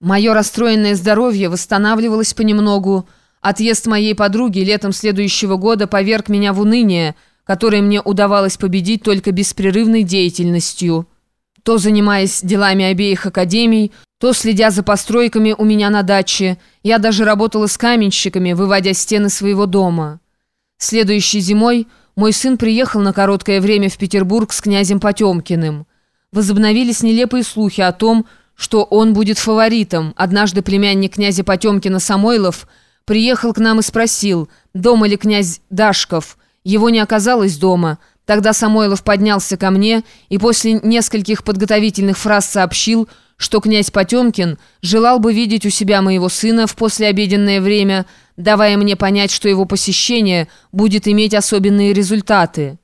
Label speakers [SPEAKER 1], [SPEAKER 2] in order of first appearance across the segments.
[SPEAKER 1] Мое расстроенное здоровье восстанавливалось понемногу. Отъезд моей подруги летом следующего года поверг меня в уныние, которое мне удавалось победить только беспрерывной деятельностью. То занимаясь делами обеих академий, то следя за постройками у меня на даче. Я даже работала с каменщиками, выводя стены своего дома. Следующей зимой мой сын приехал на короткое время в Петербург с князем Потемкиным. Возобновились нелепые слухи о том, что он будет фаворитом. Однажды племянник князя Потемкина Самойлов приехал к нам и спросил, дома ли князь Дашков. Его не оказалось дома. Тогда Самойлов поднялся ко мне и после нескольких подготовительных фраз сообщил, что князь Потемкин желал бы видеть у себя моего сына в послеобеденное время, давая мне понять, что его посещение будет иметь особенные результаты.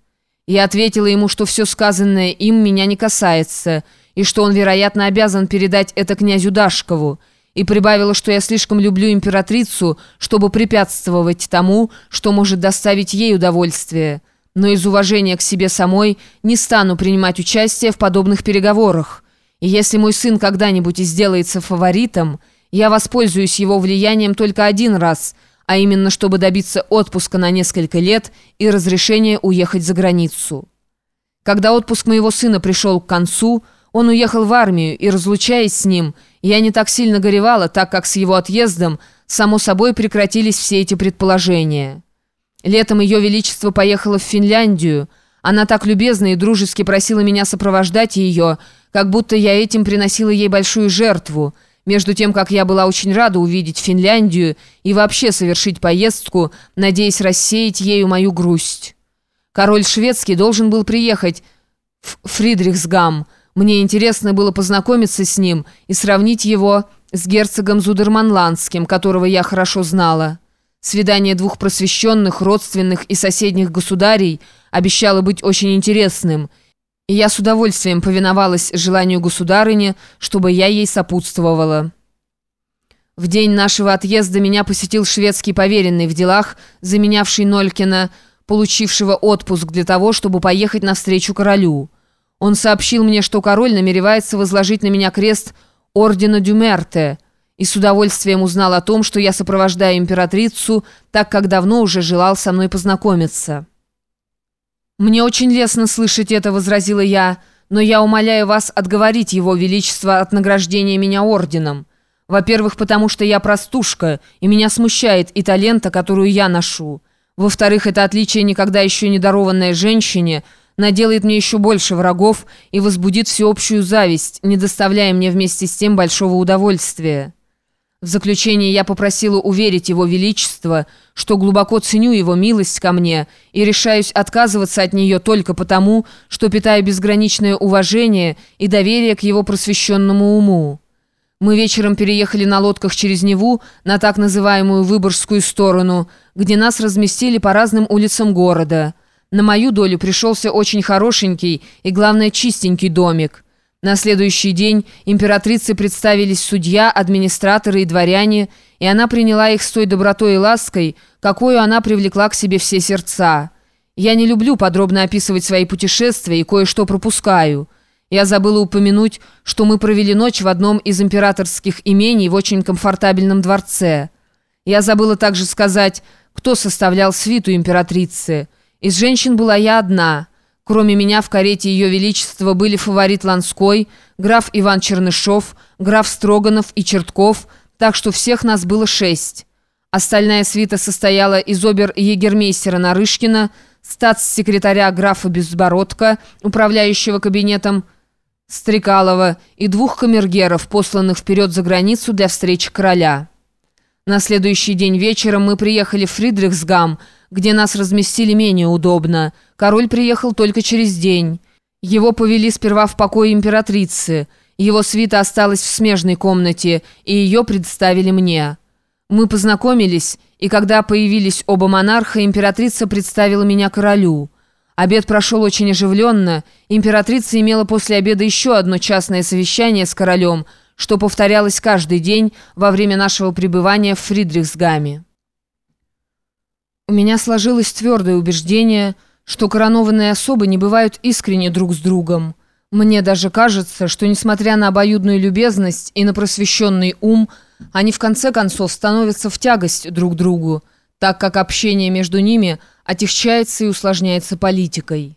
[SPEAKER 1] Я ответила ему, что все сказанное им меня не касается – и что он, вероятно, обязан передать это князю Дашкову, и прибавила, что я слишком люблю императрицу, чтобы препятствовать тому, что может доставить ей удовольствие. Но из уважения к себе самой не стану принимать участие в подобных переговорах. И если мой сын когда-нибудь и сделается фаворитом, я воспользуюсь его влиянием только один раз, а именно чтобы добиться отпуска на несколько лет и разрешения уехать за границу. Когда отпуск моего сына пришел к концу, он уехал в армию, и, разлучаясь с ним, я не так сильно горевала, так как с его отъездом, само собой, прекратились все эти предположения. Летом Ее Величество поехало в Финляндию. Она так любезно и дружески просила меня сопровождать ее, как будто я этим приносила ей большую жертву, между тем, как я была очень рада увидеть Финляндию и вообще совершить поездку, надеясь рассеять ею мою грусть. Король шведский должен был приехать в Фридрихсгам, мне интересно было познакомиться с ним и сравнить его с герцогом Зудерманландским, которого я хорошо знала. Свидание двух просвещенных, родственных и соседних государей обещало быть очень интересным, и я с удовольствием повиновалась желанию государыни, чтобы я ей сопутствовала. В день нашего отъезда меня посетил шведский поверенный в делах, заменявший Нолькина, получившего отпуск для того, чтобы поехать навстречу королю. Он сообщил мне, что король намеревается возложить на меня крест ордена Дюмерте, и с удовольствием узнал о том, что я сопровождаю императрицу, так как давно уже желал со мной познакомиться. «Мне очень лестно слышать это», — возразила я, «но я умоляю вас отговорить его величество от награждения меня орденом. Во-первых, потому что я простушка, и меня смущает и талента, которую я ношу. Во-вторых, это отличие никогда еще не дарованное женщине — наделает мне еще больше врагов и возбудит всеобщую зависть, не доставляя мне вместе с тем большого удовольствия. В заключение я попросила уверить его величество, что глубоко ценю его милость ко мне и решаюсь отказываться от нее только потому, что питаю безграничное уважение и доверие к его просвещенному уму. Мы вечером переехали на лодках через Неву на так называемую Выборгскую сторону, где нас разместили по разным улицам города – на мою долю пришелся очень хорошенький и, главное, чистенький домик. На следующий день императрице представились судья, администраторы и дворяне, и она приняла их с той добротой и лаской, какую она привлекла к себе все сердца. Я не люблю подробно описывать свои путешествия и кое-что пропускаю. Я забыла упомянуть, что мы провели ночь в одном из императорских имений в очень комфортабельном дворце. Я забыла также сказать, кто составлял свиту императрицы – из женщин была я одна. Кроме меня в карете Ее Величества были фаворит Ланской, граф Иван Чернышов, граф Строганов и Чертков, так что всех нас было шесть. Остальная свита состояла из обер-егермейстера Нарышкина, статс-секретаря графа Безбородка, управляющего кабинетом Стрекалова и двух камергеров, посланных вперед за границу для встречи короля. На следующий день вечером мы приехали в Фридрихсгам, где нас разместили менее удобно. Король приехал только через день. Его повели сперва в покой императрицы. Его свита осталась в смежной комнате, и ее представили мне. Мы познакомились, и когда появились оба монарха, императрица представила меня королю. Обед прошел очень оживленно. Императрица имела после обеда еще одно частное совещание с королем – что повторялось каждый день во время нашего пребывания в Фридрихсгаме. У меня сложилось твердое убеждение, что коронованные особы не бывают искренне друг с другом. Мне даже кажется, что, несмотря на обоюдную любезность и на просвещенный ум, они в конце концов становятся в тягость друг другу, так как общение между ними отягчается и усложняется политикой.